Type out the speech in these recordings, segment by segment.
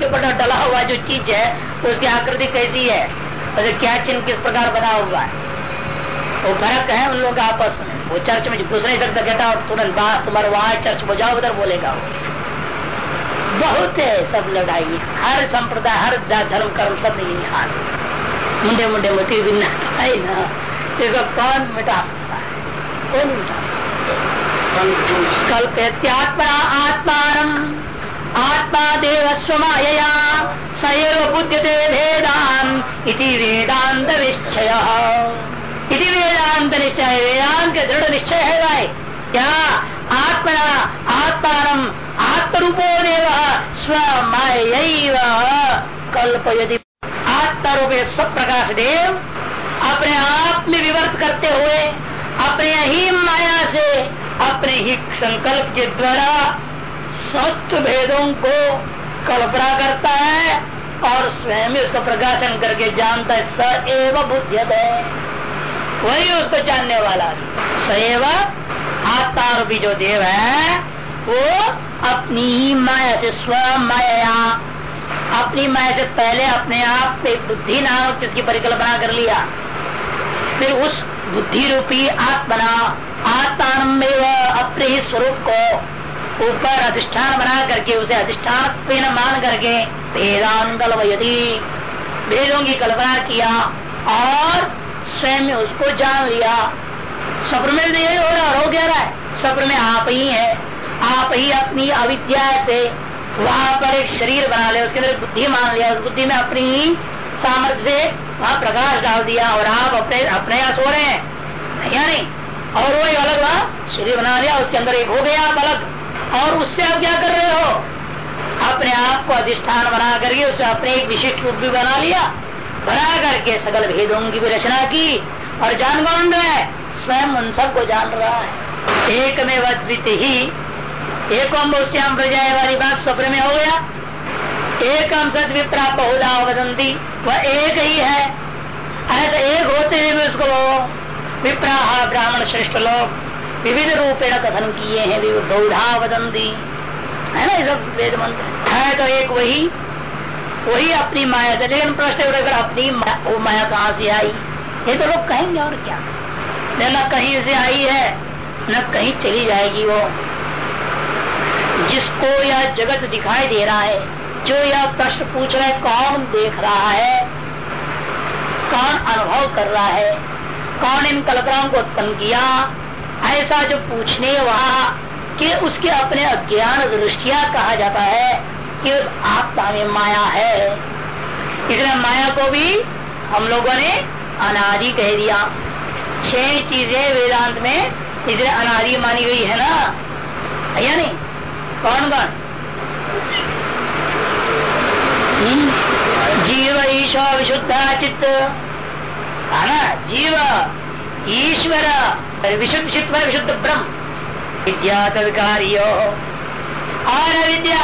के ऊपर डला हुआ जो चीज़ है, उसकी आकृति कैसी है? और क्या चिन्ह किस प्रकार बना हुआ है? वो फ़र्क है उन लोगों का आपस में। वो चर्च में घुस नहीं सकता कहता तुरंत बात तुम्हारे वहाँ चर्च बजाओ उधर बोलेगा बहुत है सब लड़ाई। हर संप्रदाय, हर धर्म, कर्म सब में यही हाल मुंडे मुंडे मोती भी ना इसको कौन मिटा सकता है? कौन मिटा कल्पत्यात्मा आत्मान आत्मा देव स्वमाया सैव बुद्यते वेदांत निश्चय इति वेदांत निश्चय वेदांत दृढ़ निश्चय है भाई क्या आत्मना, आत्मान आत्मरूपो देव स्वमय कल्प यदि आत्मरूप स्व प्रकाश देव अपने आप में विवर्त करते हुए, अपने ही माया से, अपने ही संकल्प के द्वारा सत्य भेदों को कल्पना करता है और स्वयं ही उसका प्रकाशन करके जानता है, स एव बुद्ध वही उसको जानने वाला सएव आत्मारूपी जो देव है, वो अपनी ही माया से स्व माया अपनी माया से पहले अपने आप पे बुद्धि नामक जिसकी परिकल्पना कर लिया। फिर उस बुद्धि रूपी आत्मना आत्मान अपने ही स्वरूप को ऊपर अधिष्ठान बना करके उसे अधिष्ठान मान करके वेदांतल यदि वेदों की कल्पना किया और स्वयं उसको जान लिया। स्वप्न में यही हो रहा, हो क्या रहा है? स्वप्न में आप ही है। आप ही अपनी अविद्या से वहाँ पर एक शरीर बना लिया, उसके अंदर बुद्धि मान लिया बुद्धि में अपनी सामर्थ्य से वहाँ प्रकाश डाल दिया और आप अपने अपने यहाँ सो रहे हैं। या नहीं? और वही अलग वहाँ शरीर बना लिया, उसके अंदर एक हो गया आप अलग। और उससे आप क्या कर रहे हो? अपने आप को अधिष्ठान बना करके उसे अपने एक विशिष्ट रूप भी बना लिया। बना करके सकल भेदों की भी रचना की। और जान कौन रहा है स्वयं उन सबको जान रहा है। एक में वित ही एक श्याम प्रजाए वाली बात स्वप्न में हो गया। एक हम सद विप्रा बहुधा वदंती। वह एक ही है। ऐसा एक होते हुए उसको विप्रा ब्राह्मण श्रेष्ठ लोग। विविध रूपेण कथन किए हैं बहुधा वदंती। है ना ये सब वेद मंत्र? है तो एक वही वही अपनी माया से। लेकिन प्रश्न अगर अपनी वो माया कहाँ से आई? ये तो लोग कहेंगे और क्या? न कहीं से आई है, न कहीं चली जाएगी वो। जिसको यह जगत दिखाई दे रहा है, जो यह प्रश्न पूछ रहा है, कौन देख रहा है? कौन अनुभव कर रहा है? कौन इन कल्पनाओं को उत्पन्न किया? ऐसा जो पूछने वहाँ कि उसके अपने अज्ञान दृष्टिया कहा जाता है कि उस आत्मा में माया है। इसलिए माया को भी हम लोगों ने अनादि कह दिया। छह चीज़ें वेदांत में इसलिए अनादि मानी गई है ना? या नहीं? कौन कौन? हम्म? जीव ईश्वर विशुद्ध चित्त। है ना? जीव। ईश्वर। विशुद्ध चित्त विशुद्ध ब्रह्म। विद्या तविकारियो और अविद्या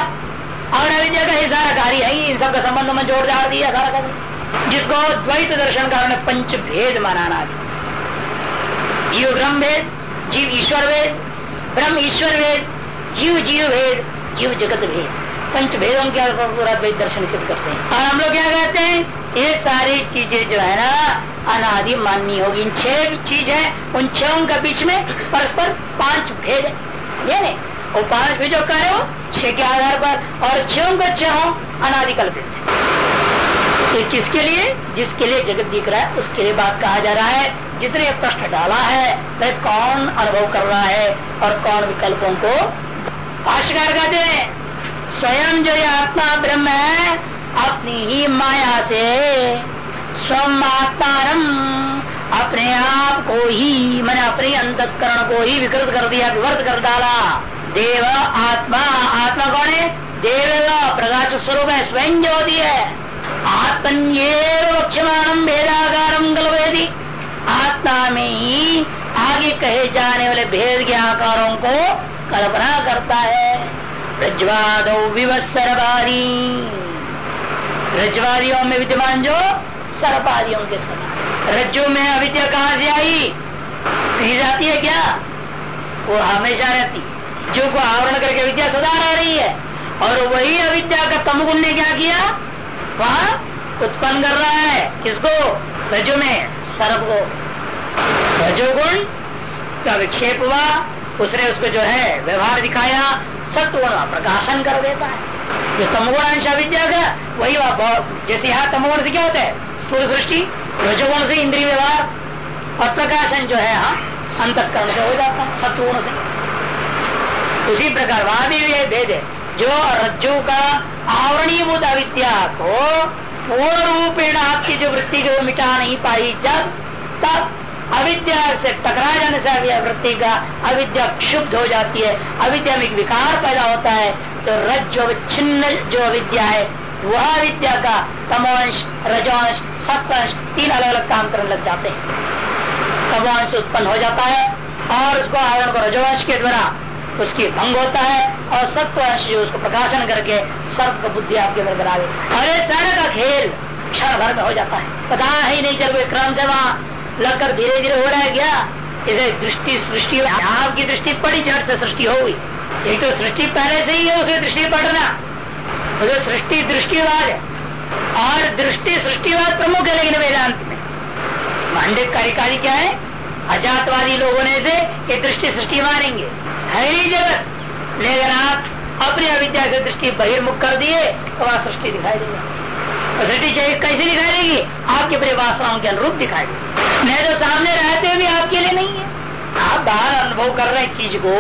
और अविद्या का ही सारा कार्य है, इन सबका संबंध में जोड़ डाल दिया सारा कार्य। जिसको द्वैत दर्शन कारण पंच भेद मानाना जीव ब्रह्म भेद, जीव ईश्वर वेद ब्रह्म ईश्वर वेद जीव जीव भेद, जीव जगत भेद। पंच भेदों के पूरा द्वैत दर्शन सिद्ध करते हैं। और हम लोग क्या कहते हैं? ये सारी चीज़ें जो है ना, अनादि माननी होगी। इन छह चीज़ है, उन छह के बीच में परस्पर पाँच भेद है। नहीं, वो पाँच भेजो का छह के आधार पर, और छो का छह अनादिकल्पित तो किसके लिए? जिसके लिए जगत दिख रहा है, उसके लिए बात कहा जा रहा है। जिसने प्रश्न डाला है, वह कौन अनुभव कर रहा है, और कौन विकल्पों को भाष्यकार कहते हैं, स्वयं जो ये आत्मा ब्रह्म है अपनी ही माया से। स्वम अपने आप को ही, मैंने अपने अंतकरण को ही विकृत कर दिया, विवर्त कर डाला। देव आत्मा आत्मा कौन है? देव प्रकाश स्वरूप है, स्वयं ज्योति है। आत्मन्यक्षमाणम भेदाकारम गलवेदी आत्मा में ही आगे कहे जाने वाले भेद के आकारों को कल्पना करता है। रजवाद विवत्सरवादी रजवादियों में विद्यमान जो? सर्पादियों के समान। रज्जु में अविद्या कहाँ से आई? कहीं जाती है क्या? वो हमेशा रहती जो को आवरण करके विद्या सदा रह रही है। और वही अविद्या का तमगुण ने क्या किया? वह उत्पन्न कर रहा है। किसको? रजो में। सर्व को। रजोगुण का विक्षेप हुआ। उसने उसको जो है व्यवहार दिखाया। सत्व प्रकाशन कर देता है। जो तमगुण अंश अविद्या का, वही जैसे यहाँ तमगुण से क्या होता है? स्थूल सृष्टि, रजोगुण से इंद्रिय व्यवहार और प्रकाशन जो है यहाँ, अंतकरण से हो जाता है सत्वगुण से। उसी प्रकार वहाँ भी ये भेद है। जो रज्जु का आवरणीय आवरणीभूत अविद्या को पूर्ण रूपेण आपकी जो वृत्ति को मिटा नहीं पाई जब तब अविद्या से टकरा जाने से वृत्ति का अविद्या क्षुब्ध हो जाती है। अविद्या में विकार पैदा होता है। तो रज जो छिन्न, जो अविद्या है, वह विद्या का तमोंश रजोंश सप्तंश तीन अलग अलग काम करने लग जाते हैं। तमोंश उत्पन्न हो जाता है और उसको आवरण को रजोवंश के द्वारा उसकी भंग होता है और सत्वंश जो उसको प्रकाशन करके सर्व बुद्धि आपके अंदर बना देता अरे सारे का खेल क्षण भर में हो जाता है। पता ही नहीं चल क्रम से लगकर धीरे धीरे हो रहा है क्या? इसे दृष्टि, सृष्टि आपकी दृष्टि पड़ी झट से सृष्टि हो गई। एक तो सृष्टि पहले से ही है उसे दृष्टि पढ़ना तो सृष्टि, दृष्टिवाद है। और दृष्टि, सृष्टिवाद प्रमुख है लेकिन वेदांत में। मांडिक कार्यकारी क्या है? अजातवादी लोगों ने से ये दृष्टि, सृष्टि मारेंगे है ही जगत। लेकिन आप अपनी अविद्या से दृष्टि बहिर्मुख कर दिए तो वहाँ सृष्टि दिखाई देगी। सृष्टि कैसे दिखाई देगी? आपके वासनाओं के अनुरूप दिखाई देगी। नहीं तो सामने रहते भी आपके लिए नहीं है। आप बाहर अनुभव कर रहे चीज़ को,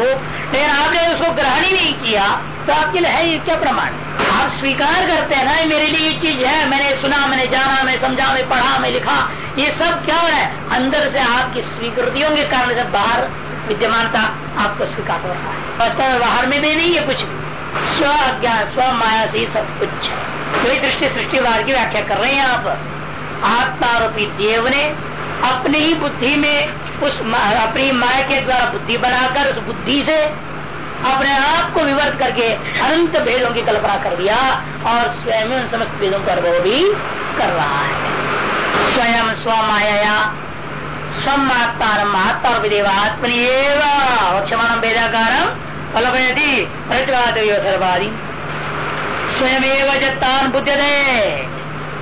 लेकिन आपने उसको ग्रहण ही नहीं किया तो आपके लिए है ये क्या प्रमाण? आप स्वीकार करते हैं ना मेरे लिए ये चीज़ है, मैंने सुना, मैंने जाना मैं समझा मैं पढ़ा मैं लिखा, ये सब क्या हो रहा है? अंदर से आपकी स्वीकृतियों के कारण से बाहर विद्यमानता आपको स्वीकार हो रहा है। वास्तव में बाहर में भी नहीं है, कुछ स्व अज्ञान स्व माया से सब कुछ। है कोई दृष्टि सृष्टिवाद की व्याख्या कर रहे हैं आप। आत्मारोपी देव ने अपनी ही बुद्धि में उस अपनी माया के द्वारा बुद्धि बनाकर, उस बुद्धि से अपने आप को विवर्त करके अनंत भेदों की कल्पना कर दिया और स्वयं उन समस्त भेदों का अनुभव भी कर रहा है। स्वयं स्व माया स्वम आत्मा आत्मा विदेवात्मनि क्षमाण वेदाकारम फलपयति सर्वादी स्वयं जत्तान बुद्ध दे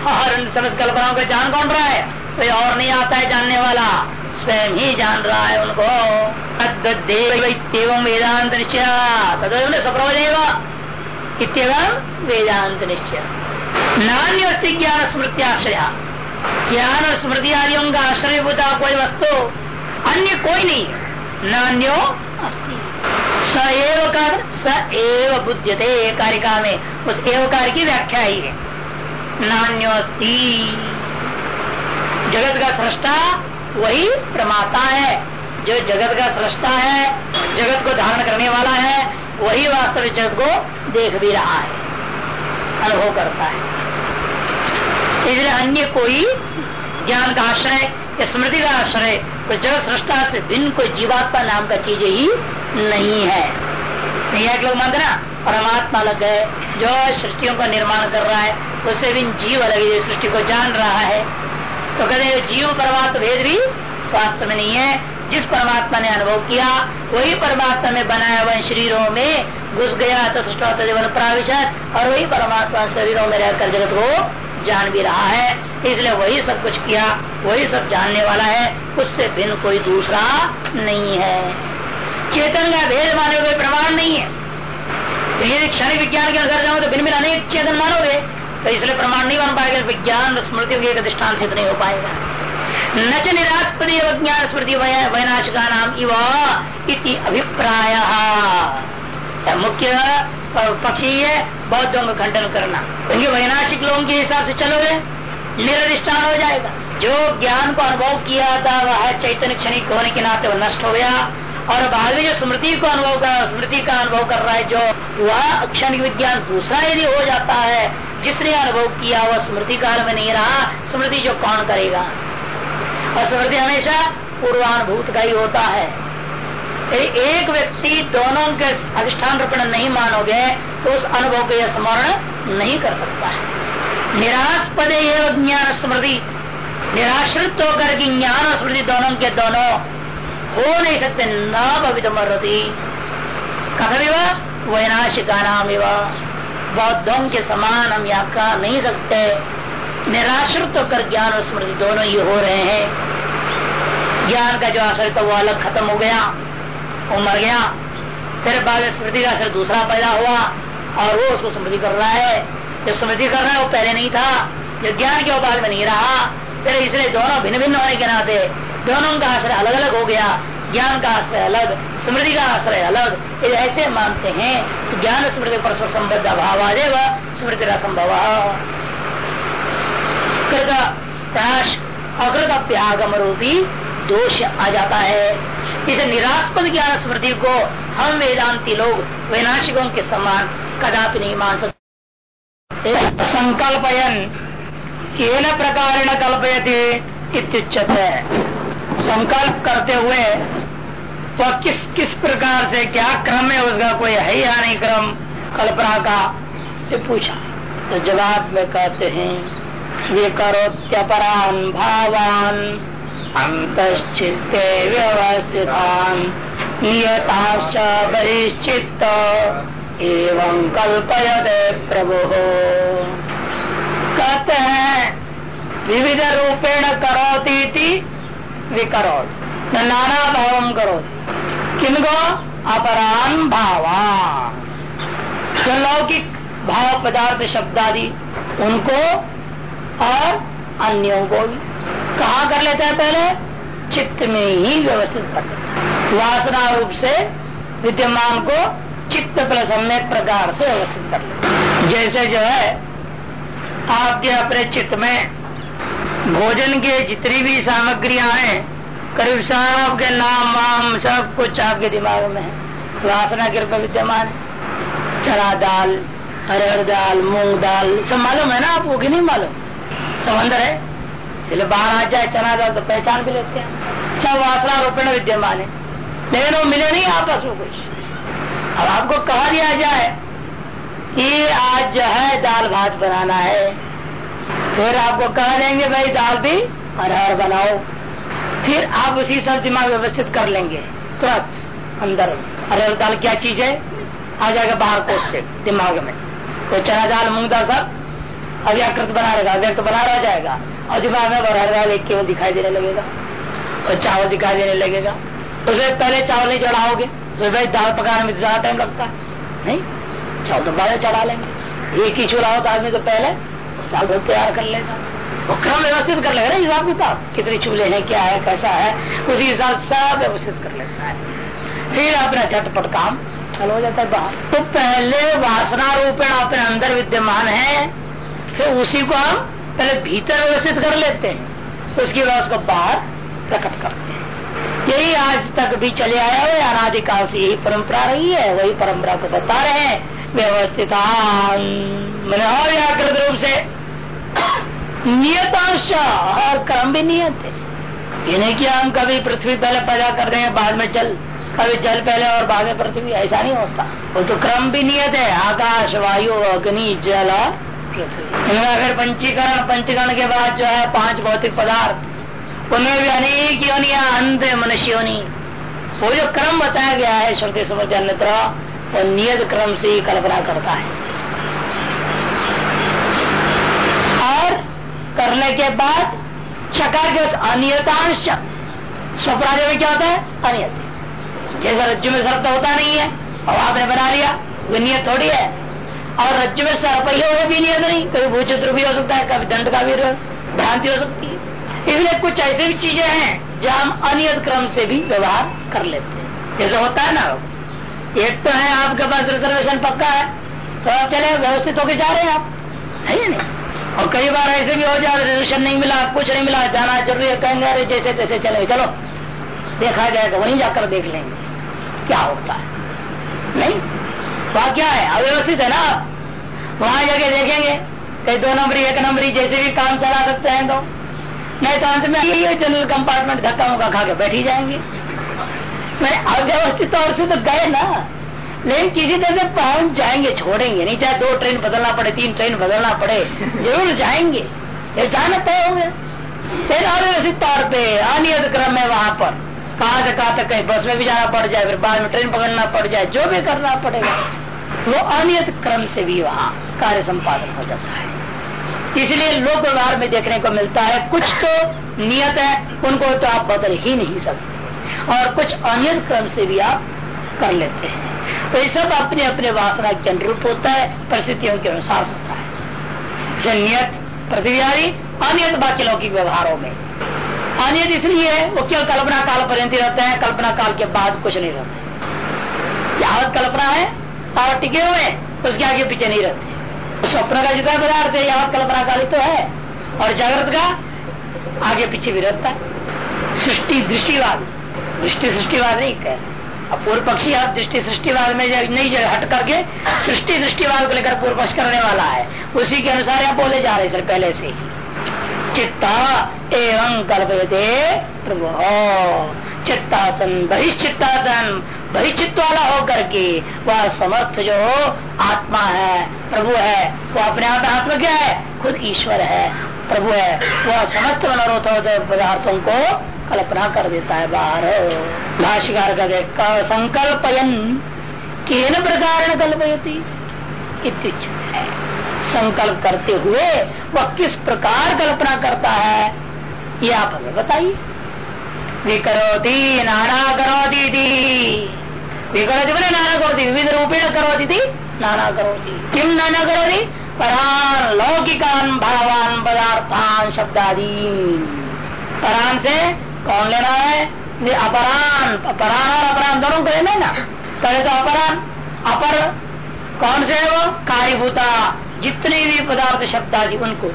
हर समस्त कल्पनाओं का जान कौन रहा है? कोई और नहीं आता है जानने वाला। स्वयं ही जान रहा है उनको। तदेव वेदांत निश्चय। तदेव वेदांत निश्चय। नान्य ज्ञान स्मृत्याश्रय ज्ञान और स्मृति आदियों का आश्रयभूता कोई वस्तु अन्य कोई नहीं। नान्यो अस्ति। स एव कर स एव बुद्धते कारिका में। उस एव की व्याख्या ही है। नान्यो अस्ति जगत का सृष्टा वही प्रमाता है। जो जगत का सृष्टा है, जगत को धारण करने वाला है, वही वास्तविक जगत को देख भी रहा है। अनुभव करता है। इसलिए अन्य कोई ज्ञान का आश्रय या स्मृति का आश्रय तो जगत सृष्टा से भिन्न कोई जीवात्मा नाम का चीज़ ही नहीं है। नहीं है लोग मानते ना? परमात्मा अलग है, जो सृष्टियों का निर्माण कर रहा है उससे भी जीव अलग है सृष्टि को जान रहा है। तो कहते जीव परमात्मा भेद भी वास्तव में नहीं है। जिस परमात्मा ने अनुभव किया, वही परमात्मा में बनाया हुआ शरीरों में घुस गया तत्वन प्राविशत और वही परमात्मा शरीरों में रहकर जगत को जान भी रहा है, इसलिए वही सब कुछ किया, वही सब जानने वाला है, उससे भिन्न कोई दूसरा नहीं है। चेतन का भेद माने कोई प्रमाण नहीं है। तो यदि क्षण विज्ञान के अंदर जाओ तो भिन्न भिन्न अनेक चेतन मानोगे तो इसलिए प्रमाण नहीं बन पाएगा, विज्ञान स्मृति के अधिष्ठान सिद्ध नहीं हो पाएगा। न च निरास्पद ज्ञान स्मृति वैनाशिका नाम इव इति अभिप्राय। मुख्य पक्षी है बौद्धों का खंडन करना। क्योंकि वैनाशिक लोगों के हिसाब से चलोगे निरधिष्ठान हो जाएगा। जो ज्ञान को अनुभव किया था, वह चैतन्य क्षणिक होने के नाते वह नष्ट हो गया। और में जो स्मृति को अनुभव कर, स्मृति का अनुभव कर रहा है, जो वह क्षणिक विज्ञान दूसरा यदि हो जाता है, जिसने अनुभव किया, वह स्मृति काल में नहीं रहा। स्मृति जो कौन करेगा? और स्मृति हमेशा पूर्वानुभूत का ही होता है। एक व्यक्ति दोनों के अधिष्ठान रूप नहीं मानोगे तो उस अनुभव को स्मरण नहीं कर सकता है। निराशपद ज्ञान स्मृति निराश्रित होकर के ज्ञान और स्मृति दोनों के दोनों हो नहीं सकते, न भवित मरती कथम वैनाशिका नाम बौद्धों के समान हम यहाँ कह नहीं सकते। निराश्रित होकर ज्ञान और स्मृति दोनों ही हो रहे हैं। ज्ञान का जो असर था वो अलग खत्म हो गया। वो मर गया। फिर बाद स्मृति का असर दूसरा पैदा हुआ और वो उसको स्मृति कर रहा है। जो स्मृति कर रहा है, वो पहले नहीं था। जो ज्ञान के उपाय में नहीं रहा, फिर इसलिए दोनों भिन्न भिन्न होने के नाते दोनों का आश्रय अलग अलग हो गया। ज्ञान का आश्रय अलग, स्मृति का आश्रय अलग। ऐसे मानते हैं कि ज्ञान स्मृति परस्पर संबद्ध अभाव आदेव स्मृति असंभव कृत प्राश, अकृत अप्यागम रूपी दोष आ जाता है। इसे निरास्पद ज्ञान स्मृति को हम वेदांति लोग, वैनाशिकों के समान कदापि नहीं मान सकते। संकल्पयन केन प्रकार कल्पयते इत्युच्यते। संकल्प करते हुए, वह तो किस किस प्रकार से, क्या क्रम है उसका, कोई है या नहीं क्रम? कल्पना का से पूछा। तो जवाब में कहते हैं। ये करो करोत्यपरान भावान। अंतश्चित्ते व्यवस्थितान नियताश्च बहिश्चित्त एवं कल्पयते प्रभु। कहते हैं विविध रूपेण करोती विकरोत। नाना भाव करोती। किनको अपरान भावा लौकिक भाव पदार्थ शब्द आदि उनको और अन्यों को भी। कहा कर लेते हैं पहले? चित्त में ही व्यवस्थित कर वासना रूप से विद्यमान को चित्त प्लस सम्यक प्रकार से व्यवस्थित कर जैसे जो है, आपके अपने चित्त में भोजन के जितनी भी सामग्रियाँ हैं, करीब सब के नाम, वाम, सब कुछ आपके दिमाग में है। वासना के रूप में विद्यमान है। चना दाल, अरहर दाल, मूंग दाल, सब मालूम है ना आपको कि नहीं मालूम? समंदर है? चलो बाहर आ जाए चना दाल तो पहचान भी लेते हैं। सब वासना रूपेण विद्यमान है। लेकिन मिले नहीं आपस में कुछ। अब आपको कहा दिया जाए कि आज जो है दाल भात बनाना है। फिर आपको कह देंगे, भाई, दाल भी अरहर बनाओ। फिर आप उसी सब दिमाग व्यवस्थित कर लेंगे। तुरंत अंदर। अरे दाल क्या चीज़ है? आ जाएगा बाहर कोष से, दिमाग में। तो चना दाल, मूंग दाल सब अव्याकृत बना रहेगा, अव्यक्त बना रह जाएगा। और दिमाग में हर दाल एक केवल दिखाई देने लगेगा। और चावल दिखाई देने लगेगा। उसे पहले चावल नहीं चढ़ाओगे। तो भाई दाल पकाने में ज़्यादा टाइम लगता है। नहीं? चावल तो बाद चढ़ा लेंगे। एक ही चूल्हा होता आदमी तो पहले दाल तैयार कर लेगा। वो क्रम व्यवस्थित कर लेगा ना हिसाब किताब कितने चूल्हे हैं, क्या है, कैसा है, उसी हिसाब सब व्यवस्थित कर लेता है। फिर अपना झटपट काम चल हो जाता है बाहर। तो पहले वासना रूपेण अपने अंदर विद्यमान है। फिर उसी को हम पहले भीतर व्यवस्थित कर लेते हैं, उसके बाद उसको बाहर प्रकट करते हैं। यही आज तक भी चले आया है अनादिकाल से यही परंपरा रही है, वही परंपरा को बता रहे हैं। व्यवस्थित मनोव्याकृत रूप से नियतांश और क्रम भी नियत है। ये नहीं कि हम कभी पृथ्वी पहले पैदा कर रहे हैं, बाद में जल, कभी जल पहले और बाद में पृथ्वी, ऐसा नहीं होता। वो तो क्रम भी नियत है, आकाश, वायु, अग्नि, जल अगर पंचीकरण पंचीकरण के बाद जो है पाँच भौतिक पदार्थ। उनमें भी अनेक योनिया, अंध मनुष्य योनि वो जो क्रम बताया गया है श्रुति समझ अन्यत्र, वो नियत क्रम से ही कल्पना करता है। और करने के बाद चकार के अनियतांश स्वप्राज में क्या होता है? अनियत। जैसे रज्जु में सर्प होता नहीं है, और आपने बना लिया, वो नियत थोड़ी है। और रज्जु में सर्प ही हो भी नियत नहीं। कभी भूचित्र भी हो सकता है, कभी दंड का भी भ्रांति हो सकती है। इसलिए कुछ ऐसी भी चीज़ें हैं जहाँ हम अनियत क्रम से भी व्यवहार कर लेते हैं। जैसे होता है ना, एक तो है आपके पास रिजर्वेशन पक्का है तो आप चले, व्यवस्थित होके जा रहे हैं आप। है या नहीं? और कई बार ऐसे भी हो जाए रिजर्वेशन नहीं मिला, कुछ नहीं मिला, जाना ज़रूरी है, कहेंगे, अरे, जैसे तैसे चले, चलो। देखा जाएगा वहीं जाकर देख लेंगे, क्या होता है? नहीं? वहाँ क्या है? अव्यवस्थित है ना? वहाँ जाके देखेंगे। कई दो नंबरी, एक नंबरी, जैसे भी काम चला सकते हैं तो। नहीं तो अंत में जनरल कंपार्टमेंट धक्का मुक्का खा के बैठ ही जाएँगे। मैं अव्यवस्थित तौर से तो गए ना। लेकिन किसी तरह से पहुँच जाएँगे, छोड़ेंगे नहीं। चाहे दो ट्रेन बदलना पड़े, तीन ट्रेन बदलना पड़े, ज़रूर जाएँगे। ये जाना तय हो गया। फिर अव्यवस्थित तौर पे, अनियत क्रम है वहाँ पर। कहा से कहा तक कहीं बस में भी जाना पड़ जाए, फिर बाद में ट्रेन पकड़ना पड़ जाए, जो भी करना पड़ेगा। वो अनियत क्रम से भी वहाँ कार्य संपादन हो जाता है। इसलिए लोक व्यवहार में देखने को मिलता है, कुछ तो नियत है, उनको तो आप बदल ही नहीं सकते। और कुछ अनियत क्रम से भी आप कर लेते हैं। तो ये सब अपने अपने वासना के अनुरूप होता है, परिस्थितियों के अनुसार होता है। नियत प्रतिव्यारी अनियत बाकी लौकिक व्यवहारों में। अनियत इसलिए है। वो केवल कल्पना काल पर्यंत रहते हैं। कल्पना काल के बाद कुछ नहीं रहते। यावत कल्पना है और टिके हुए उसके आगे पीछे नहीं रहते। स्वप्न का जितना पदार्थ है, यहाँ कल्पना काली तो है। और जागृत का आगे पीछे भी रहता है। सृष्टि दृष्टिवाद। दृष्टि सृष्टिवाद नहीं कह अब पूर्व पक्षी आप दृष्टि सृष्टिवाद में नहीं जगह हट करके सृष्टि दृष्टिवाद को लेकर पूर्व पक्ष करने वाला है। उसी के अनुसार आप बोले जा रहे सर, पहले से ही। चित्ता एवं कल्पयते प्रभु। चित्तासन बहिश्चित्तासन बहिचित्त वाला होकर के वह समर्थ जो आत्मा है, प्रभु है वो अपने आप आत्मा क्या है? खुद ईश्वर है, प्रभु है। वह समस्त मनोरथ पदार्थों को कल्पना कर देता है बाहर। भाष्यकार का संकल्पयन, केन प्रकार कल्पयती? है संकल्प करते हुए वह किस प्रकार कल्पना करता है, ये आप हमें बताइए। विकरोती नाना करोती थी विकरोती बोले, नाना करोती, विविध रूपेण करोती थी नाना करोती। किम नाना करोती? परान लौकिकान भावान पदार्थान शब्दादी परान से कौन लेना है? अपरान अपरान और अपरान दोनों को लेना है ना? पहले तो अपरान, अपर कौन से है वो? कार्यभूता जितने भी पदार्थ शब्द आदि, उनको।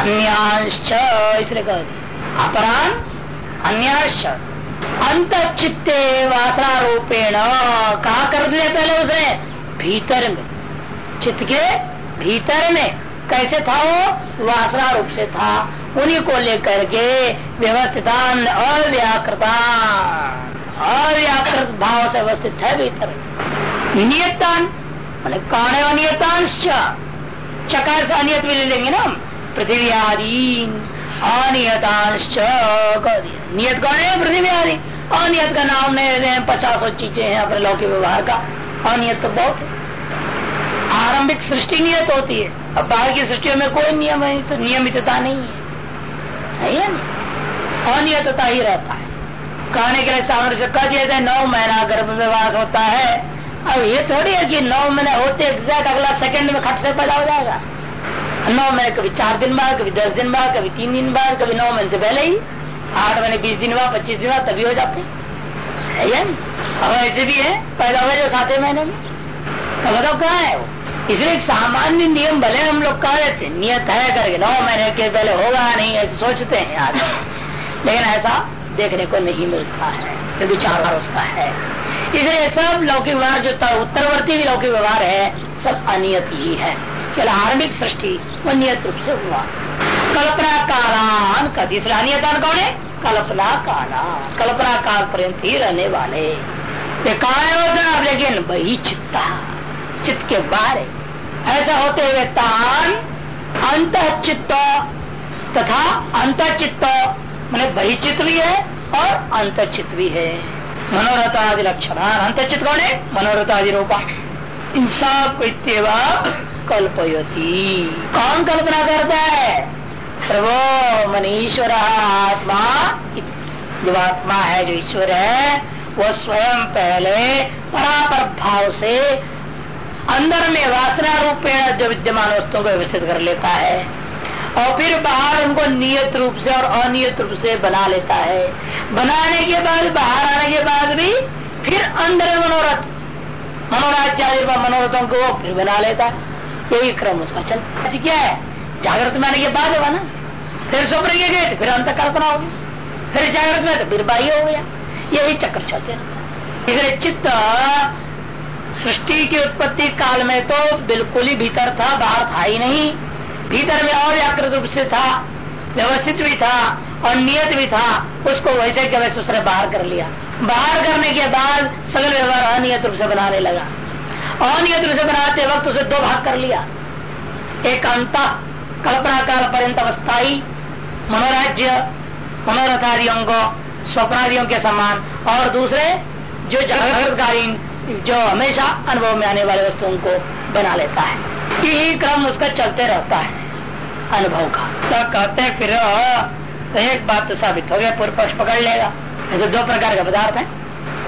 अन्यांश इसलिए कह अपरान अन्यांश अंत चित्ते वासना रूपेण कहा कर दिया पहले उसने, भीतर में। चित्त के भीतर में। कैसे था वो? वासना रूप से था। उन्हीं को लेकर के व्यवस्थित अव्याकृता अव्याकृत भाव से व्यवस्थित है भीतर। नियतान, मैंने कौन है अनियतांश चकार से अनियत भी ले लेंगे ना पृथ्वी आदि अनियतांश नियत कौन है? पृथ्वी आदि अनियत का नाम नहीं पचासों चीज़ें हैं अपने लौकिक व्यवहार का। अनियत तो बहुत है। आरंभिक सृष्टि नियत होती है। अब बाहर की सृष्टियों में कोई नियम तो नियमितता नहीं है। अनियतता ही रहता है। कहने के लिए सामने से कह दिया जाए, नौ महीना गर्भ विवास होता है। अब ये थोड़ी है कि नौ महीने होते एग्जैक्ट अगला सेकंड में खट से पैदा हो जाएगा। नौ महीने, कभी चार दिन बाद, कभी दस दिन बाद, कभी तीन दिन बाद, कभी नौ महीने से पहले ही, आठ महीने, बीस दिन बाद, पच्चीस दिन बाद, तभी हो जाते है। ऐसे भी है, पैदा हुए जो सातवें महीने में। तो बताओ कहाँ है वो? इसलिए एक सामान्य नियम भले हम लोग कह रहे थे नियत है करके नौ महीने के पहले होगा नहीं, ऐसे सोचते हैं आदमी लेकिन ऐसा देखने को नहीं मिलता है विचार उसका है। इसलिए सब लौकिक व्यवहार, जो उत्तरवर्ती भी लौकिक व्यवहार है, सब अनियत ही है। केवल आरंभिक सृष्टि, वो नियत रूप से हुआ। कल्पना कालान का तीसरा अनियतान कौन है? कल्पना काला कल्पना काल पर्यंत ही रहने वाले। होता लेकिन वही चित्ता चित्त के बारे ऐसा होते हुए तान अंत चित्त तथा अंत चित्त मैंने बही चित्त भी है और अंत चित्त भी है। मनोरथ आदि लक्षण अंत चित्त कौन है मनोरथ आदि रूपा इन सब कल्पयती। कौन कल्पना करता है? प्रभो मनीश्वर आत्मा जो आत्मा है, जो ईश्वर है, वो स्वयं पहले परापर भाव से अंदर में वासना रूप जो विद्यमान वस्तुओं को व्यवस्थित कर लेता है। और फिर बाहर उनको नियत रूप से और अनियत रूप से बना लेता है। बनाने के बाद, बाहर आने के बाद भी फिर अंदर मनोरथ। मनोराज्य मनोरथों को फिर बना लेता है। यही क्रम उसका चलता क्या है? जागृत में आने के बाद होगा ना। फिर स्वप्न के गए फिर अंत कल्पना होगी। फिर जागृत में तो फिर बाह्य हो गया। यही चक्र चलते रहता चित्त सृष्टि की उत्पत्ति काल में तो बिल्कुल ही भीतर था, बाहर था ही नहीं। भीतर में और व्याकृत रूप से था, व्यवस्थित भी था और नियत भी था, उसको वैसे के वैसे उसने बाहर कर लिया। बाहर करने के बाद सगल व्यवहार अनियत रूप से बनाने लगा। अनियत रूप से बनाते वक्त उसे दो भाग कर लिया। एक अंत कल्पना काल पर्यंत अवस्थाई, मनोराज्य, मनोरथादियों को, स्वप्नादियों के समान, और दूसरे, जो जागृतकालीन जो हमेशा अनुभव में आने वाले वस्तुओं को बना लेता है। यही क्रम उसका चलते रहता है, अनुभव का। तो कहते हैं, फिर तो एक बात तो साबित हो गया पूर्व पक्ष पकड़ लेगा। तो दो प्रकार का पदार्थ है।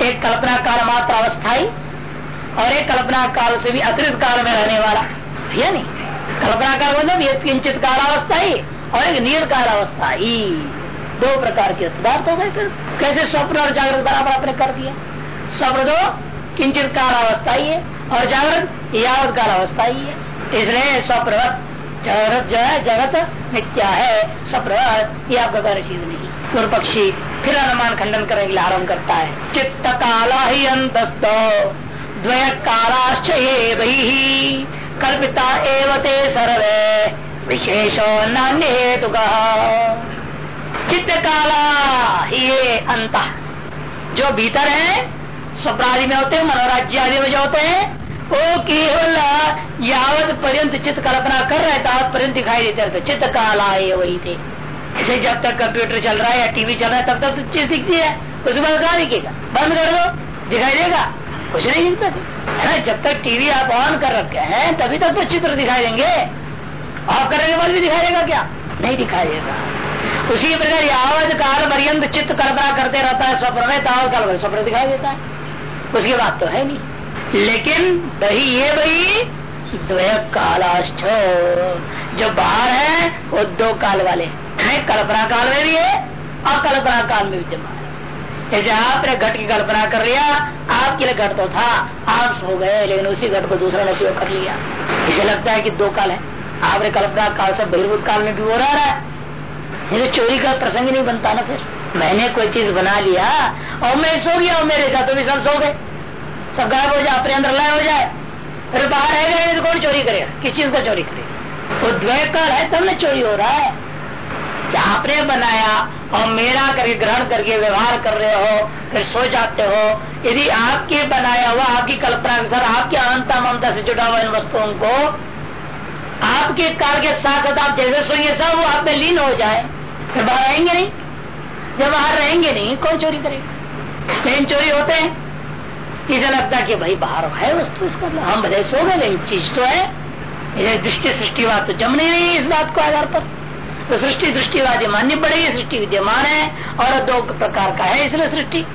एक कल्पना काल मात्र अवस्थाई, और एक कल्पना काल से भी अतिरिक्त काल में रहने वाला। भैया नहीं, कल्पना काल मतलब किंचित कालावस्था ही और एक नियत कालावस्था ही दो प्रकार के पदार्थ हो गए फिर। कैसे स्वप्न और जागृत बराबर आपने कर दिया? स्वप्न दो किंचित कालावस्था ही है, और जागृत यावत कालावस्था ही है। इसलिए स्वप्रवत जगत जो है जगत मिथ्या है, स्वप्रवत, ये आपका कार्य चीज़ नहीं। पूर्व पक्षी फिर अनुमान खंडन करने के लिए आरंभ करता है। चित्त काला ही अंतस्त द्वय कालाश्च कल्पिता एवते सर्वे, विशेषो नान्य हेतु चित्त काला ये अंत। जो भीतर है स्वप्रादि में होते हैं, मनोराज्य आदि में जो होते हैं, वो केवल यावत पर्यंत चित्त कल्पना कर रहे थे पर्यंत दिखाई देते रहते चित्त काला ये वही थे इसे जब तक कंप्यूटर चल रहा है या टीवी चल रहा है, तब तक तो चीज़ दिखती है। उसके बाद कहा दिखेगा? बंद कर दो, दिखाई देगा। कुछ नहीं दिखता है जब तक टीवी आप ऑन कर रखे हैं, तभी तक तो चित्र दिखाई देंगे। ऑफ़ करने के बाद भी दिखाई देगा क्या? नहीं दिखाई देगा। उसी प्रकार यावत काल पर्यंत चित्त कल्पना करते रहता है, स्वप्न में तावत काल स्वप्न दिखाई देता है। उसकी बात तो है नहीं। लेकिन दही ये भाई द्वय कालाष्ठ। जो बाहर है, वो दो काल वाले हैं। कल्पना काल में भी है और कल्पना काल में विद्यमान जैसे आपने घट की कल्पना कर लिया, आपके लिए घट तो था, आप सो गए, लेकिन उसी घट को दूसरा ने उपयोग कर लिया। इसे लगता है कि दो काल है। आपने कल्पना काल से बहिर्भूत काल में भी हो रहा है। तो चोरी का प्रसंग नहीं बनता ना फिर। मैंने कोई चीज़ बना लिया, और मैं सो गया, और मेरे साथ तो भी सब सो गए। सब गायब हो जाए, अपने अंदर लय हो जाए, फिर बाहर रह गए तो कौन चोरी करेगा? किस चीज़ का चोरी करेगा? वो द्वैकाल है, तब न चोरी हो रहा है। आपने बनाया? और मेरा करके ग्रहण करके व्यवहार कर रहे हो, फिर सो जाते हो। यदि आपके बनाया हुआ, आपकी कल्पना साथ आपकी अनंता ममता से जुड़ा हुआ इन वस्तुओं को, आपके काल के साथ साथ आप जैसे सोएँगे, सब वो आप में लीन हो जाए। फिर बाहर आएँगे नहीं। जब बाहर रहेंगे नहीं, कौन चोरी करेगा? लेकिन चोरी होते हैं। इसे लगता कि भाई बाहर है वस्तु इसका हम भले सो गए, लेकिन चीज़ तो है। इसे दृष्टि सृष्टिवाद तो जमने नहीं इस बात को आधार पर। तो सृष्टि दृष्टिवादी मान्य पड़ेगी, सृष्टि विद्यमान है, और दो प्रकार का है इसलिए सृष्टि।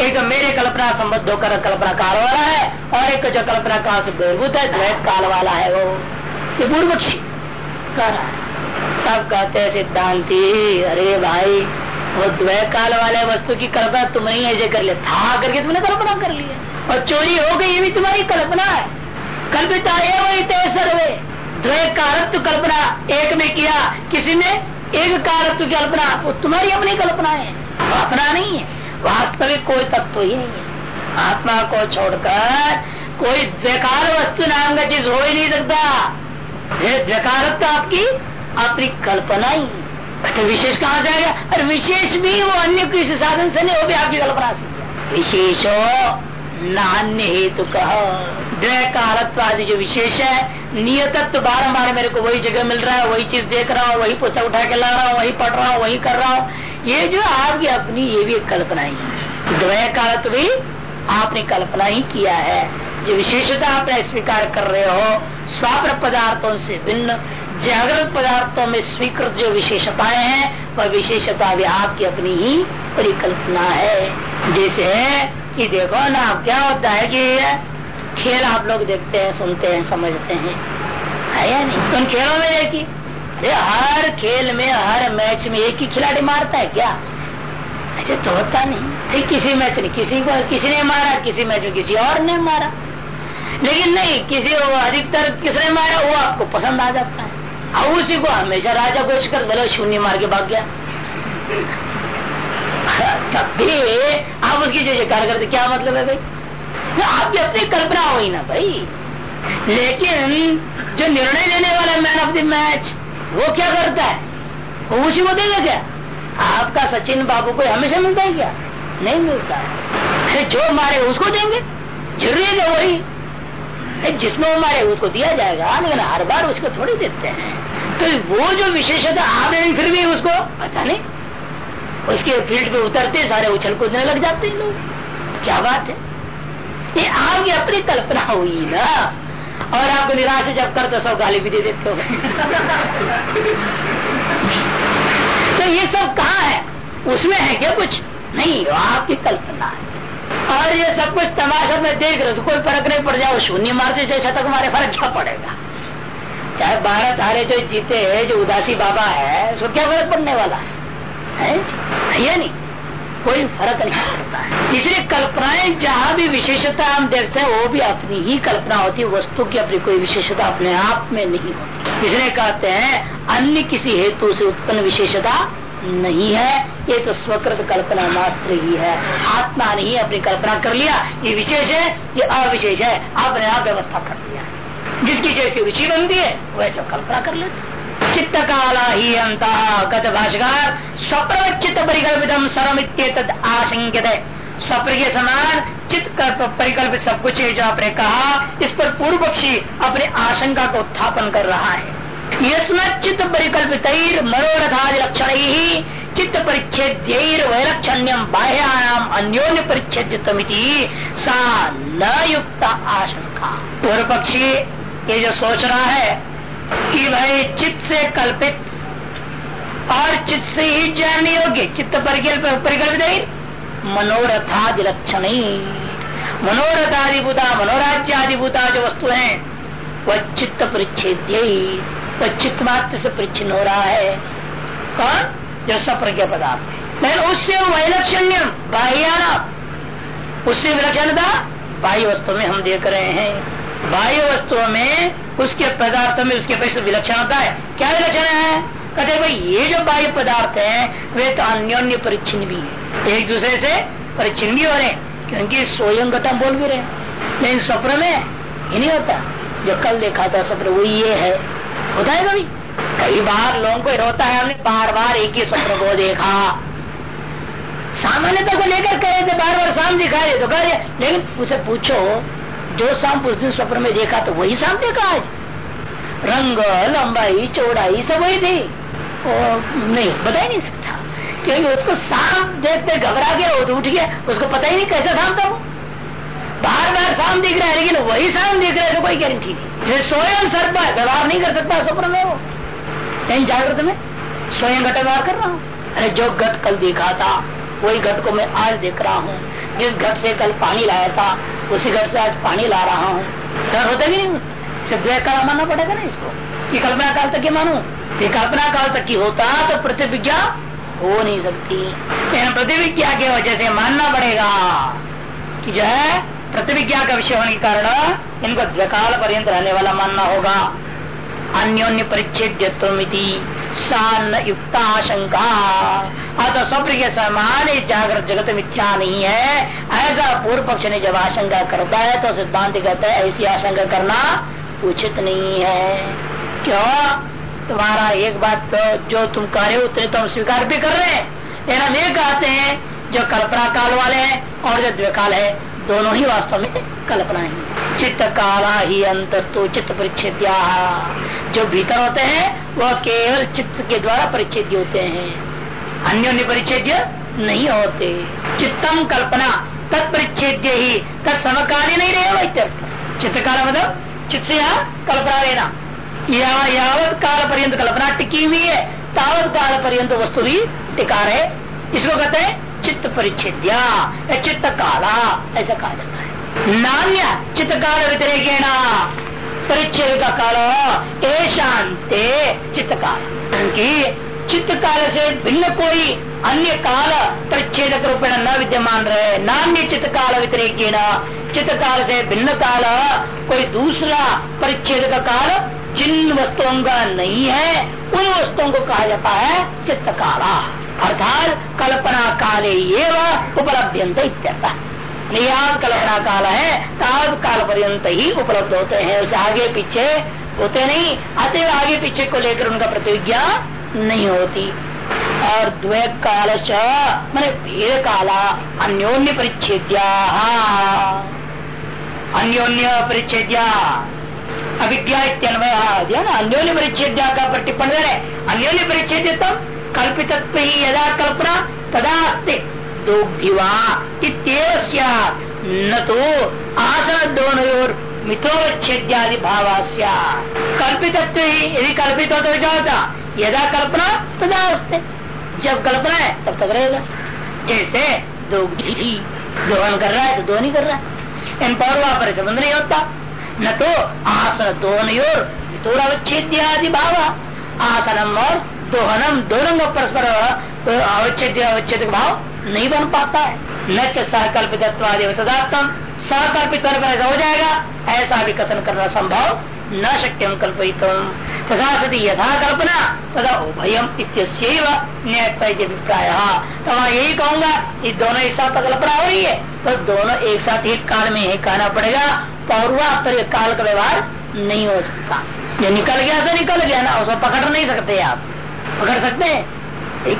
एक मेरे कल्पना संबद्ध होकर कल्पना काल वाला है, और एक जो कल्पना काल से बहिर्भूत है, द्वैत काल वाला है वो। ये पूर्व पक्षी रहा है। तब कहते हैं, सिद्धांति, अरे भाई, वो द्वै काल वाले वस्तु की कल्पना तुम नहीं ऐसे कर लिया था करके तुमने कल्पना कर लिया और चोरी हो गई ये भी तुम्हारी कल्पना है। कल्पिता है वही सर्वे। द्वय कारत्व कल्पना एक में किया किसी ने? एक कारत्व कल्पना। वो तुम्हारी अपनी कल्पना है। अपना नहीं है। वास्तविक कोई तत्व ही नहीं है। आत्मा को छोड़कर कोई द्वकार वस्तु नाम का चीज़ हो ही नहीं सकता। ये द्वकारत्व आपकी अपनी कल्पना ही तो विशेष कहा जाएगा? और विशेष भी वो अन्य किसी साधन से नहीं, वो भी आपकी कल्पना से। विशेषो हेतु कह कालत्व आदि जो विशेष है, नियतत्व बारम्बार मेरे को वही जगह मिल रहा है, वही चीज़ देख रहा हूँ, वही पुस्तक उठा के ला रहा हूँ, वही पढ़ रहा हूँ, वही कर रहा हूँ। ये जो आपकी अपनी, ये भी एक कल्पना ही है। द्वय भी आपने कल्पना ही किया है। जो विशेषता आप स्वीकार कर रहे हो स्वाप्र पदार्थों से भिन्न, जागृत पदार्थों में स्वीकृत जो विशेषताएँ हैं, वह विशेषता भी आपकी अपनी ही परिकल्पना है। जैसे कि देखो ना क्या होता है कि खेल आप लोग देखते हैं, सुनते हैं, समझते हैं। है या नहीं? उन खेलों में अरे, हर खेल में, हर मैच में एक ही खिलाड़ी मारता है क्या? ऐसे तो होता नहीं। ठीक किसी मैच में किसी को, किसी ने मारा, किसी मैच में किसी और ने मारा। लेकिन नहीं, किसी अधिकतर किसने मारा, वो आपको पसंद आ जाता है। अब उसी को हमेशा राजा कोशिश कर बोलो शून्य मार के भाग गया। तब भी आप उसकी जो कार्य करते क्या मतलब है भाई? तो आपकी अपनी कल्पना हुई ना भाई। लेकिन जो निर्णय लेने वाला मैन ऑफ़ द मैच वो क्या करता है? वो उसी को देगा क्या? आपका सचिन बाबू को हमेशा मिलता है क्या? नहीं मिलता। है जो मारे उसको देंगे? ज़रूरी है वही। जिसमें वो मारे, उसको दिया जाएगा। लेकिन हर बार उसको थोड़ी देते हैं। तो वो जो विशेषता आप फिर भी उसको पता नहीं। उसके फ़ील्ड पे उतरते सारे उछल कूदने लग जाते हैं लोग। क्या बात है? ये आपकी अपनी कल्पना हुई ना। और आप निराश जब कर तो सब गाली भी दे देते हो। तो ये सब कहा है? उसमें है क्या कुछ? नहीं आपकी कल्पना है। और ये सब कुछ तमाशा में देख रहे तो कोई फ़र्क नहीं पड़ जाओ शून्य मारते चाहे शतक मारे फ़र्क क्या पड़ेगा? चाहे बारह तारे जो जीते है जो उदासी बाबा है उसको क्या फ़र्क पड़ने वाला है, है? या नहीं? कोई फ़र्क नहीं पड़ता। है इसलिए कल्पनाएँ जहाँ भी विशेषता हम देखते हैं, वो भी अपनी ही कल्पना होती है। वस्तु की अपनी कोई विशेषता अपने आप में नहीं होती। इसलिए कहते हैं, अन्य किसी हेतु से उत्पन्न विशेषता नहीं है। ये तो स्वकृत कल्पना मात्र ही है। आत्मा ने ही अपनी कल्पना कर लिया। ये विशेष है, ये अविशेष है। आपने आप व्यवस्था कर लिया। जिसकी जैसी रुचि बनती है, वैसे कल्पना कर लेते चित्त काला ही अंत कथ भाषाकार स्वप्न चित्त परिकल्पित सर्वमित आशंकित स्वप्न के समान चित्त परिकल्पित सब कुछ जो आपने कहा, इस पर पूर्व पक्षी अपने आशंका को उत्थापन कर रहा है। चित्त परिकल्पित मनोरथादि लक्षण ही चित्त परिच्छेद वैलक्षण्यम बाह्याम अन्योन्य परिच्छेद सा न युक्त आशंका। पूर्व पक्षी ये जो सोच रहा है कि भाई चित्त से कल्पित और चित्त से ही जानने योग्य। चित्त परिकल्पित मनोरथादि लक्षण मनोरथादिभूता, मनोराज्यादिभूता जो वस्तु है, वह चित्त परिच्छेद चित्त मात्र से परिच्छिन्न हो रहा है। कौन? जो सप्रज्ञ पदार्थ है। लेकिन उससे वैलक्षण्य बाह्याना उससे विलक्षणता बाह्य वस्तु में हम देख रहे हैं। बाह्य वस्तुओं में उसके पदार्थ में उसके पैसे विलक्षणता है। क्या विलक्षण है? कहते भाई, ये जो बाह्य पदार्थ है, वे तो अन्योन्य परिच्छिन्न भी है। एक दूसरे से परिच्छिन्न भी हो रहे हैं, क्योंकि स्वयं घटम बोल भी रहे लेकिन स्वप्न में ये नहीं होता। जो कल देखा था स्वप्न, वो ये है। होता है कभी? कई बार लोगों को होता है, हमने बार बार एक ही स्वप्न को देखा। सामान्यता को लेकर कहे थे, बार बार शाम दिखाई तो कहे लेकिन उसे पूछो जो शाम उस दिन स्वप्न में देखा तो वही शाम देखा आज। रंग, लंबाई, चौड़ाई सब वही थी। और नहीं बता ही नहीं सकता। क्योंकि उसको शाम देखते घबरा गया, वो तो उठ गया। उसको पता ही नहीं कैसा शाम था वो। बार बार शाम दिख रहा है, लेकिन वही शाम दिख रहा है तो कोई गारंटी नहीं। स्वयं सर्प व्यवहार नहीं कर सकता स्वप्न में वो। नहीं जागृत में स्वयं घट व्यवहार कर रहा हूँ। अरे जो घट कल देखा था, वही घट को मैं आज देख रहा हूँ। जिस घट से कल पानी लाया था उसी घर से आज पानी ला रहा हूँ। डर होता भी नहीं? सिद्ध कला मानना पड़ेगा ना इसको। कि कल्पना काल तक ही मानू? ये कल्पना काल तक की होता तो प्रतिविज्ञा हो नहीं सकती। प्रतिविज्ञा के वजह से मानना पड़ेगा कि जो है, प्रतिविज्ञा का विषय होने के कारण इनको द्वकाल पर्यंत रहने वाला मानना होगा। अन्योन्य परिच्छेद्यत्वमिति युक्ता आशंका अतः स्वप्न के समान जागृत जगत मिथ्या नहीं है। ऐसा पूर्व पक्ष ने जब आशंका करता है तो सिद्धांत कहता है, ऐसी आशंका करना उचित नहीं है। क्यों? तुम्हारा एक बात तो जो तुम कह रहे उतने तो हम स्वीकार भी कर रहे हैं। लेकिन हम ये कहते हैं, जो कल्पना काल वाले हैं और जो द्विकाल है दोनों ही वास्तव में कल्पना ही। चित्त काला ही अंतस्तु चित्त परिच्छेद्या। जो भीतर होते हैं, वह केवल चित्त के द्वारा परिच्छेद होते हैं। अन्योन्य परिच्छेद्य नहीं होते। चित्तम कल्पना तत्परिच्छेद्य ही तत्समकालीन नहीं रहे चित्त काल मतलब चित्त से यहाँ कल्पना लेना। या यावत काल पर्यंत कल्पना टिकी हुई है, तावत काल पर्यंत वस्तु भी टिका रहे। इसको कहते हैं चित्त परिच्छेद्या चित्त काला ऐसा कहा जाता है। नान्य चित्त काल व्यतिरेकेण परिच्छेद का काल ए शांते चित्त काल क्योंकि चित्त काल से भिन्न कोई अन्य काल परिच्छेद रूपेण न विद्यमान रहे। नान्य चित्त काल व्यतिरेकेण चित्त काल से भिन्न काल, कोई दूसरा परिच्छेद का काल जिन वस्तुओं का नहीं है, उन वस्तुओं को कहा जाता है चित्त काला अर्थात कल्पना काले ये उपलब्ध कल्पना काल है ताब काल पर्यंत ही उपलब्ध होते हैं। उसे आगे पीछे होते नहीं, अतः आगे पीछे को लेकर उनका प्रतिज्ञा नहीं होती। और द्वैत काल मैंने भेद काला, अन्योन्य परिच्छेद्या। अन्योन्य परिच्छेद्या। अविद्या इत्यन्वय अन्योन्य परिच्छेद्या का टिप्पण अन्योन्य परिच्छेद कल्पित ही यदा कल्पना, तदा दोग्धिवा न तो आसन दोनों मिथोच्छेद्यादि भावास्या कल्पित ही यदि कल्पित हो तो क्या होता यदा कल्पना, तदा उसते जब कल्पना है, तब तक रहेगा। जैसे दो दोहन कर रहा है तो दो नहीं कर रहा है। इन पौरवा पर संबंध नहीं होता। न तो आसन दोनों मिथुरावच्छेद्यादि भाव। आसनम और दोहनम दोनों परस्पर अवच्छेद अवच्छेद भाव नहीं बन पाता है न सहकल्पित तदात्म सहकल्पित हो जाएगा, ऐसा भी कथन करना संभव न शक्यम कल्पित तथा सती यथा कल्पना तथा उभयम न्याय अभिप्राय तो मैं यही कहूँगा कि दोनों एक साथ कल्पना हो रही है तो दोनों एक साथ एक काल में ही कहना पड़ेगा पौर्वात्तर काल का व्यवहार नहीं हो सकता। जो निकल गया तो निकल गया ना उसको पकड़ नहीं सकते आप। पकड़ सकते हैं?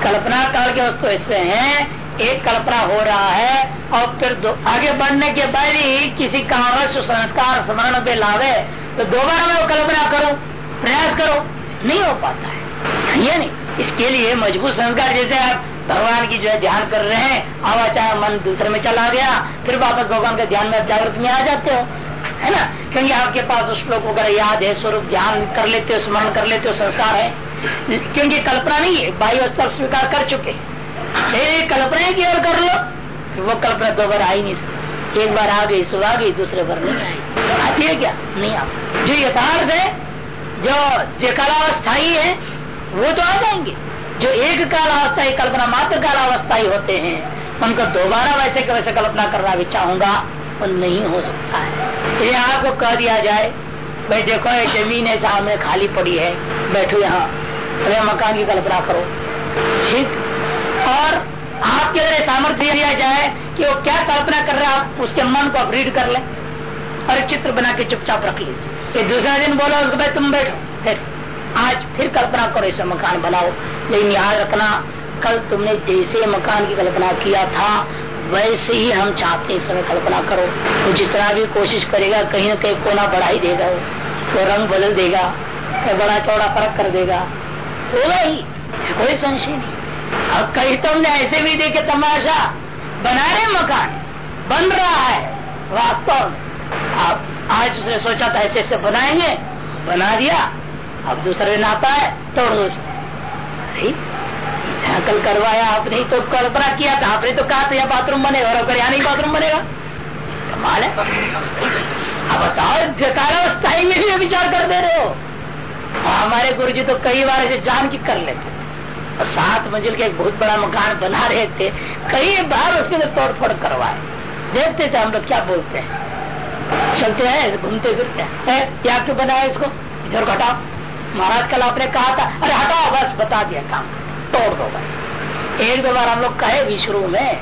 कल्पना काल के वस्तु ऐसे हैं एक कल्पना हो रहा है और फिर दो, आगे बढ़ने के बाद ही किसी कारण संस्कार स्मरण पे लावे तो दोबारा मैं वो कल्पना करो, प्रयास करो, नहीं हो पाता है। ये नहीं, इसके लिए मज़बूत संस्कार जैसे आप भगवान की जो है ध्यान कर रहे हैं आवाचार मन दूसरे में चला गया, फिर वापस भगवान के ध्यान में जागृत में आ जाते हो, है ना? क्योंकि आपके पास उस श्लोक वगैरह याद है, स्वरूप ध्यान कर लेते हो, स्मरण कर लेते हो, संस्कार है। क्योंकि कल्पना नहीं है, बाह्य स्तर स्वीकार कर चुके कल्पना की ओर कर लो। वो कल्पना दो बार आ ही नहीं सकती। एक बार आ गई सुबह आ गई, दूसरे बार नहीं आई। आती है क्या? नहीं आ जो यथार्थ है, जो जो कलावस्थाई है वो तो आ जाएँगे। जो एक कालावस्थाई कल्पना मात्र कालावस्थाई होते हैं, उनको दोबारा वैसे के वैसे कल्पना करना भी चाहूँगा, वो नहीं हो सकता है। ये आपको कह दिया जाए, भाई देखो, ये ज़मीन है, सामने खाली पड़ी है, बैठो यहाँ। अरे, मकान की कल्पना करो। ठीक? और आपके अंदर सामर्थ्य दिया जाए कि वो क्या कल्पना कर रहे हैं, आप उसके मन को आप रीड कर ले और चित्र बना के चुपचाप रख लीजिए। दूसरा दिन बोला, उसको भाई तुम बैठो। फिर आज फिर कल्पना करो, इसे मकान बनाओ। लेकिन याद रखना, कल तुमने जैसे मकान की कल्पना किया था, वैसे ही हम चाहते इस समय कल्पना करो। तो जितना भी कोशिश करेगा, कहीं ना कहीं कोना बढ़ा ही देगा वो। तो रंग बदल देगा बड़ा चौड़ा फ़र्क कर देगा। होगा ही, कोई संशय नहीं। अब कहीं तो हमने ऐसे भी देखे तमाशा। बना रहे मकान? बन रहा है, वास्तव में। आप आज उसने सोचा था ऐसे ऐसे बनाएँगे, बना दिया। अब दूसरे दिन आता है, तोड़ दो कल करवाया आपने तो कल्पना किया था। आपने तो कहा था, यहाँ बाथरूम बनेगा और अगर यहाँ नहीं बाथरूम बनेगा। कमाल है। अब बताओ कालावस्थाई में भी विचार कर दे रहे हो। हमारे गुरु जी तो कई बार ऐसे जान की कर लेते। और सात मंजिल के एक बहुत बड़ा मकान बना रहे थे कई बार उसके अंदर तोड़ फोड़ करवाए। देखते थे हम लोग क्या बोलते हैं। चलते हैं घूमते फिरते हैं। क्या क्यों बनाया इसको? इधर घटाओ महाराज कल आपने कहा था, अरे हटाओ, बस बता दिया काम। तोड़ दो भाई एक दो बार हम लोग कहे भी शुरू में,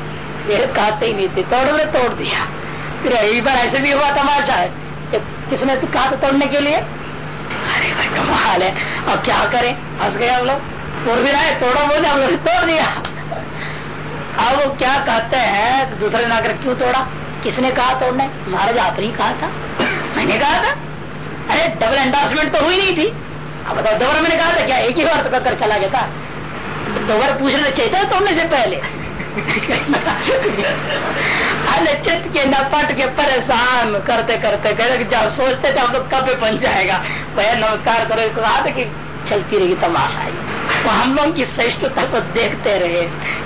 ये कहते ही नहीं थे, तोड़ दो तोड़ दिया। फिर एक बार ऐसे भी हुआ तमाशा है। किसने कहा था तोड़ने के लिए? अरे भाई, कमाल है। अब क्या करें? हंस गए हम लोग। तोड़ भी रहे तोड़ो बोले हम लोग तोड़ दिया। अब वो क्या कहते हैं तो दूसरे नागर क्यों तोड़ा? किसने कहा तोड़ने? महाराज आपने कहा था। मैंने कहा था। अरे डबल एंडोर्समेंट तो हुई नहीं थी। अब बताओ, दोबारा मैंने कहा था क्या? एक ही बार तो कर चला गया था। दोबारा पूछना चाहिए था तोड़ने से पहले। चित्त के नपट के परेशान करते करते कहते जब सोचते थे हम लोग कब बन जाएगा। भैया, नमस्कार करो कहा था कि चलती रहेगी तमाशा। तो हम लोग की सहिष्णुता को देखते रहे।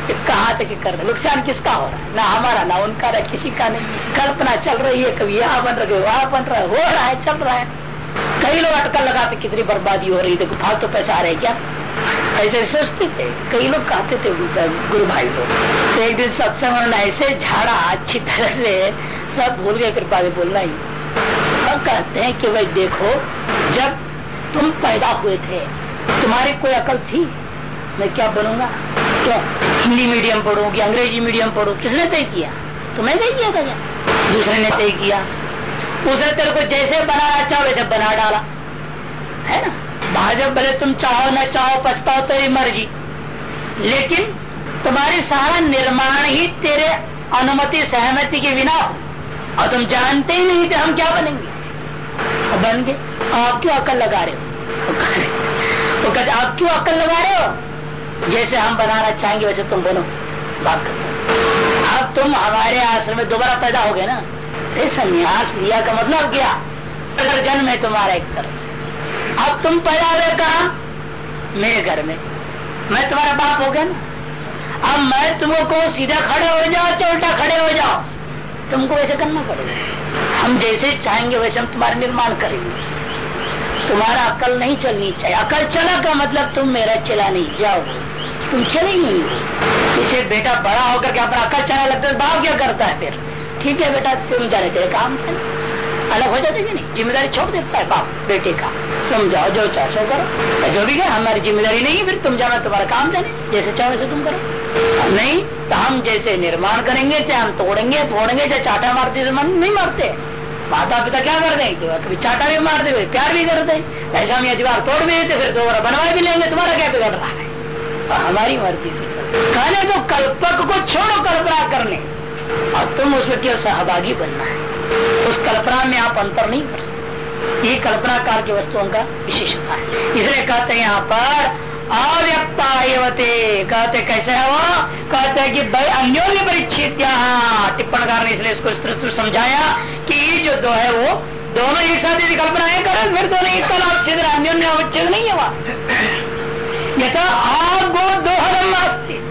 कि कहा था कि कर रहे नुकसान किसका हो रहा है? ना हमारा, ना उनका, ना किसी का नहीं। कल्पना चल रही है कभी यहाँ बन रहा, वहाँ बन रहा, है हो रहा है, चल रहा है। कई लोग अटकल लगाते, कितनी बर्बादी हो रही थी फालतू तो पैसा आ रहे क्या? ऐसे सोचते थे। कई लोग कहते थे, गुरु भाई को तो एक दिन सत्संग उन्होंने ऐसे झाड़ा अच्छी तरह से सब भूल गए, कृपा से बोलना ही। अब कहते हैं कि भाई देखो, जब तुम पैदा हुए थे तुम्हारी कोई अकल थी? मैं क्या बनूँगा? क्यों हिंदी मीडियम पढ़ू कि अंग्रेज़ी मीडियम पढ़ू? किसने तय किया? तुम्हें तय किया था क्या? दूसरे ने तय किया। उसने तेरे को जैसे बनाना चाहो वैसे बना डाला। है ना? भाजपा भले तुम चाहो, ना चाहो, पछताओ, तेरी मर्ज़ी। लेकिन तुम्हारी सारा निर्माण ही तेरे अनुमति, सहमति के बिना और तुम जानते ही नहीं थे हम क्या बनेंगे। बन गए। आप क्यों अकल लगा रहे हो? वो कहते आप क्यों अकल लगा रहे हो? जैसे हम बनाना चाहेंगे वैसे तुम बनो बात करते अब तुम हमारे आश्रम में दोबारा पैदा हो गए ना? संन्यास लिया का मतलब क्या? अगर जन्म है तुम्हारा एक तरफ़ अब तुम पैदा हुए कहा? मेरे घर में। मैं तुम्हारा बाप हो गया ना? अब मैं तुमको सीधा खड़े हो जाओ चौटा खड़े हो जाओ। तुमको वैसे करना पड़ेगा। हम जैसे चाहेंगे, वैसे हम तुम्हारा निर्माण करेंगे। तुम्हारा अकल नहीं चलनी चाहिए। अकल चला का मतलब तुम मेरा चला नहीं जाओ। तुम चले ही नहीं। बेटा बड़ा होकर के अपना अकल चला लगता है बाप क्या करता है फिर? ठीक है बेटा, तुम जाने तेरे काम अलग हो जाते नहीं? ज़िम्मेदारी छोड़ देता है बाप, बेटे का। तुम जाओ, जो चाहो सो करो जो भी है, हमारी ज़िम्मेदारी नहीं है, फिर तुम जाना तुम्हारा काम जाने। जैसे चाहो वैसे तुम करो। नहीं तो हम जैसे निर्माण करेंगे, चाहे हम तोड़ेंगे तोड़ेंगे, चाहे चाटा मारते मन नहीं मारते। माता पिता क्या कर देंगे कभी चाटा भी मार दे प्यार भी कर दे। ऐसा हम ये दीवार तोड़ भी देते, फिर दोबारा बनवा भी लेंगे, तुम्हारा क्या बिगड़ रहा है? तो हमारी मर्ज़ी से कहने तो कल्पक को छोड़ो कल्पना करने। और तुम उसमें केवल सहभागी बनना है। उस कल्पना में आप अंतर नहीं कर सकते। ये कल्पना काल की वस्तुओं का विशेषता है। इसलिए कहते हैं यहाँ पर अव्यक्ता एवते कहते, कैसे है? वो कहते हैं कि अन्योन्य परिच्छेद टिप्पणकार ने इसलिए इसको समझाया कि ये जो दो है, वो दोनों एक साथ यदि कल्पनाएँ करें, फिर दोनों एक कल अवच्छेद अन्योन्य अवच्छेद नहीं है वहाँ। यथा आग गो अस्थित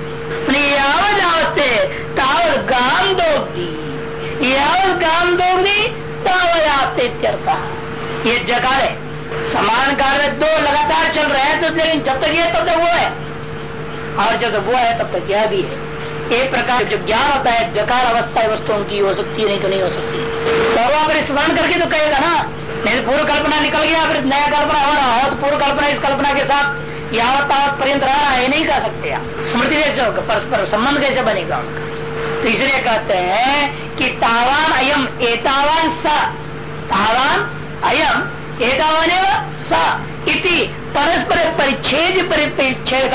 यावत अवस्थे तावत गाम दोगी यावत गाम दोगी तावत आते ये जगाड़ है समान कार्य दो लगातार चल रहे हैं तो लेकिन जब तक ये, तब तक वो है। और जब तक वो है, तब तक यह भी है। एक प्रकार जो ज्ञान होता है, जकार अवस्था है, वस्तुओं की हो सकती है, नहीं तो नहीं हो सकती। तो स्मरण करके तो कहेगा ना, नहीं पूर्व कल्पना निकल गया फिर नया कल्पना हो रहा हो तो पूर्व कल्पना इस कल्पना के साथ यावत तावत पर्यंत रह रहा है नहीं कह सकते आप। स्मृति कैसे होगा, परस्पर संबंध कैसे बनेगा उनका? तो इसलिए कहते हैं कि तावान अयम, एतावान स, तावान अयम एतावन स इति परस्पर परिच्छेद परिच्छेद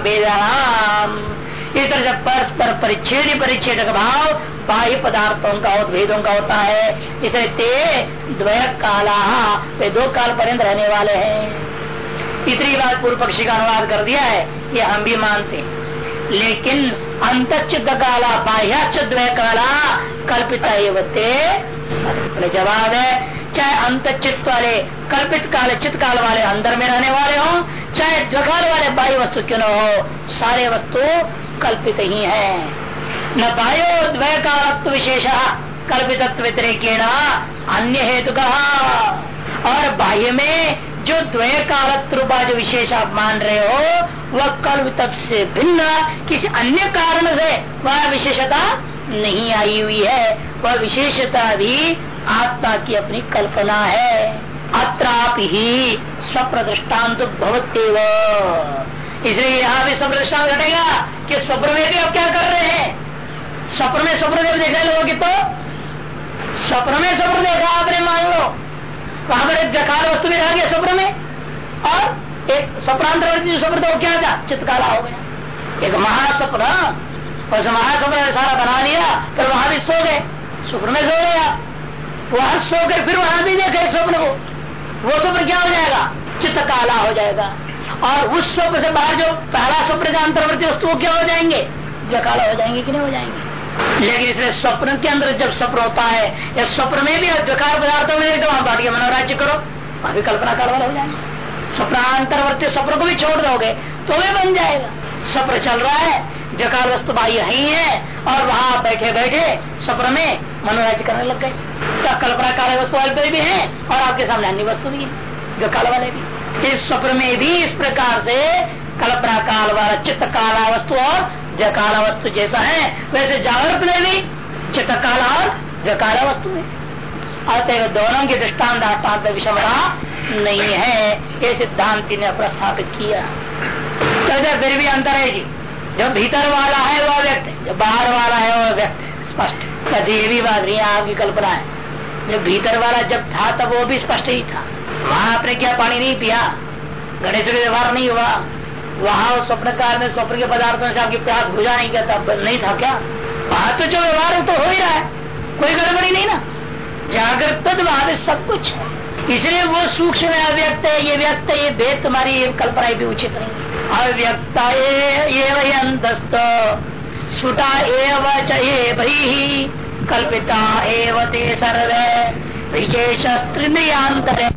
वेदानाम इस तरह से परस्पर परिच्छेद परिच्छेद का भाव बाह्य पदार्थों का और भेदों का होता है। इसे ते द्वय काला वे दो काल पर्यंत रहने वाले हैं। इतनी बात पूर्व पक्षी का अनुवाद कर दिया है, ये हम भी मानते लेकिन अंतचित काला बाह्य द्वय काला कल्पिता जवाब है। चाहे अंत चित्त वाले कल्पित काल चित्त काल वाले अंदर में रहने वाले हो, चाहे द्वकाल वाले बाह्य वस्तु क्यों न हो, सारे वस्तु कल्पित ही है। न बायो द्वय कालत्व विशेष कल्पित व्यतिरिक अन्य हेतु कहा और बाह्य में जो द्वय रूपा जो विशेष आप मान रहे हो, वह कल्पित से भिन्न, किसी अन्य कारण से वह विशेषता नहीं आई हुई है। वह विशेषता भी आत्मा की अपनी कल्पना है। अत्राप ही स्वप्रदृष्टान्त भवतेव इसलिए यहाँ भी स्वप्रदृष्टान घटेगा कि स्वप्न में भी अब क्या कर रहे हैं? स्वप्न में स्वप्न देव देखा लोग तो? स्वप्न में स्वप्न देखा आपने, मान लो। वहाँ पर एक जकार वस्तु भी रह गया स्वप्न में, और एक स्वप्नांतरवर्ती स्वप्न तो क्या था? चित्तकाला हो गया। एक महास्वप्न उस महास्वप्न सारा बना लिया, फिर वहाँ भी सो गए। स्वप्न में सो गया। वहाँ सो कर फिर वहाँ भी देखे स्वप्न को। वो स्वप्न क्या हो जाएगा? चित्त काला हो जाएगा। और उस स्वप्न से बाहर जो पहला स्वप्न का अंतर्वर्ती वस्तु वो क्या हो जाएँगे? जकाला हो जाएँगे कि नहीं हो जाएँगे? लेकिन इसलिए स्वप्न के अंदर जब स्वप्न होता है, या स्वप्न में भी जकार पदार्थों में तो वहाँ बाटी मनोराज्य करो भी कल्पना काल वाले हो जाएँगे। स्वप्नांतरवर्ती स्वप्न को भी छोड़ दोगे तो भी बन जाएगा। स्वप्न चल रहा है जकार वस्तु बाह्य ही है, और वहाँ बैठे बैठे स्वप्न में मनोराज्य करने लग गए। तो कल्पना कार्य वस्तु वाले भी है, और आपके सामने अन्य वस्तु भी है काल वाले भी। इस स्वप्न में भी इस प्रकार से कल्पना काल वाला चित्त काला वस्तु और जकाला वस्तु जैसा है, वैसे जागृत में भी चित्त काला और जकाला वस्तु है। अतः दोनों के दृष्टांत आत्मांत विषमता नहीं है। ये सिद्धांति ने प्रस्थापित किया। तो फिर भी अंतर है जी। जो भीतर वाला है, वह व्यक्त जो बाहर वाला है, वह व्यक्त स्पष्ट। कभी ये भी बात नहीं आपकी कल्पना है। जो भीतर वाला जब था, तब वो भी स्पष्ट ही था। वहाँ आपने क्या पानी नहीं पिया? गणेश व्यवहार नहीं हुआ। वहाँ स्वप्नकार में स्वप्न के पदार्थों से आपकी प्यास बुझा नहीं करता नहीं था क्या? वहाँ तो जो व्यवहार तो हो ही रहा है। कोई गड़बड़ी नहीं ना। जागृत वहाँ सब कुछ है। इसलिए वो सूक्ष्म अव्यक्त है, ये व्यक्त ये भेद तुम्हारी कल्पना भी उचित नहीं। अव्यक्त अंतस्त स्फुटा एव च कल्पिता एव ते सर्वे। विशेष स्त्रियांतर